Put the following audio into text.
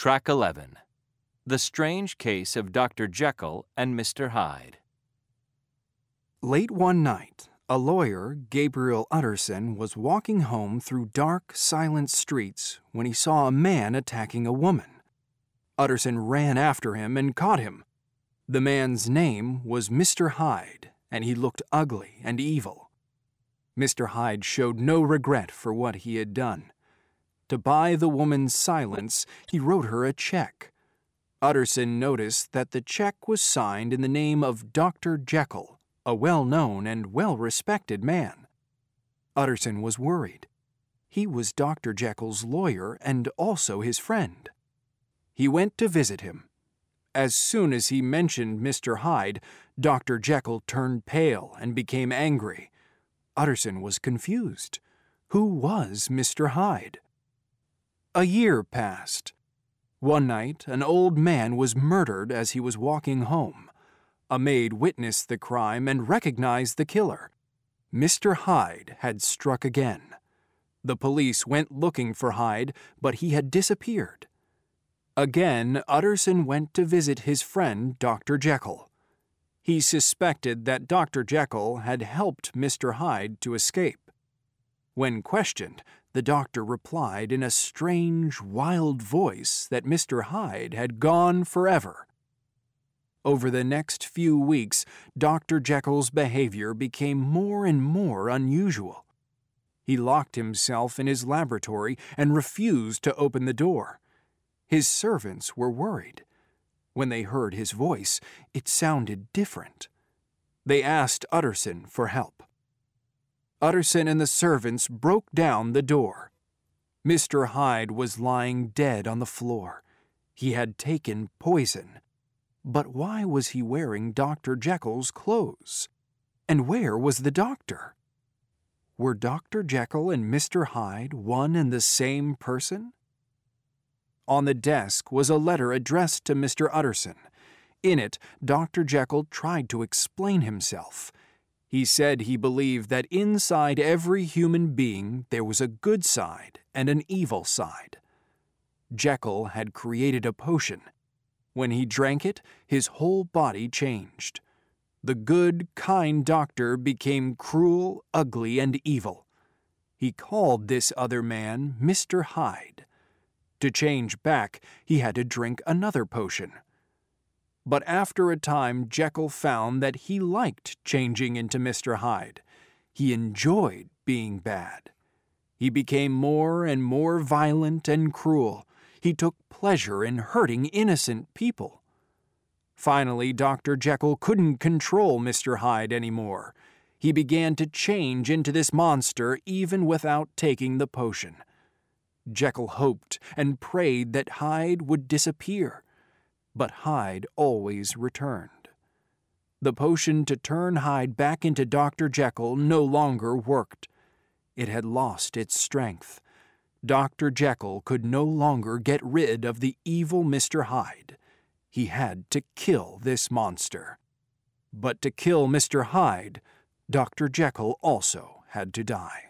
Track 11 The Strange Case of Dr. Jekyll and Mr. Hyde. Late one night, a lawyer, Gabriel Utterson, was walking home through dark, silent streets when he saw a man attacking a woman. Utterson ran after him and caught him. The man's name was Mr. Hyde, and he looked ugly and evil. Mr. Hyde showed no regret for what he had done. To buy the woman's silence, he wrote her a check. Utterson noticed that the check was signed in the name of Dr. Jekyll a well known and well respected man. Utterson was worried. He was Dr. Jekyll's lawyer and also his friend. He went to visit him. As soon as he mentioned Mr. Hyde, Dr. Jekyll turned pale and became angry. Utterson was confused. Who was Mr. Hyde? A year passed. One night, an old man was murdered as he was walking home. A maid witnessed the crime and recognized the killer. Mr. Hyde had struck again. The police went looking for Hyde, but he had disappeared. Again, Utterson went to visit his friend, Dr. Jekyll. He suspected that Dr. Jekyll had helped Mr. Hyde to escape. When questioned, the doctor replied in a strange, wild voice that Mr. Hyde had gone forever over the next few weeks, Dr. Jekyll's behavior became more and more unusual. He locked himself in his laboratory and refused to open the door. His servants were worried. When they heard his voice, it sounded different. They asked Utterson for help. Utterson and the servants broke down the door. Mr. Hyde was lying dead on the floor. He had taken poison. But why was he wearing Dr. Jekyll's clothes? And where was the doctor? Were Dr. Jekyll and Mr. Hyde one and the same person? On the desk was a letter addressed to Mr. Utterson. In it, Dr. Jekyll tried to explain himself. He said he believed that inside every human being there was a good side and an evil side. Jekyll had created a potion when he drank it, his whole body changed. The good, kind doctor became cruel, ugly, and evil. He called this other man Mr. Hyde. To change back, he had to drink another potion. But after a time, Jekyll found that he liked changing into Mr. Hyde. He enjoyed being bad. He became more and more violent and cruel, he took pleasure in hurting innocent people. Finally, Dr. Jekyll couldn't control Mr. Hyde anymore. He began to change into this monster even without taking the potion. Jekyll hoped and prayed that Hyde would disappear, but Hyde always returned. The potion to turn Hyde back into Dr. Jekyll no longer worked. It had lost its strength Dr. Jekyll could no longer get rid of the evil Mr. Hyde. He had to kill this monster. But to kill Mr. Hyde, Dr. Jekyll also had to die.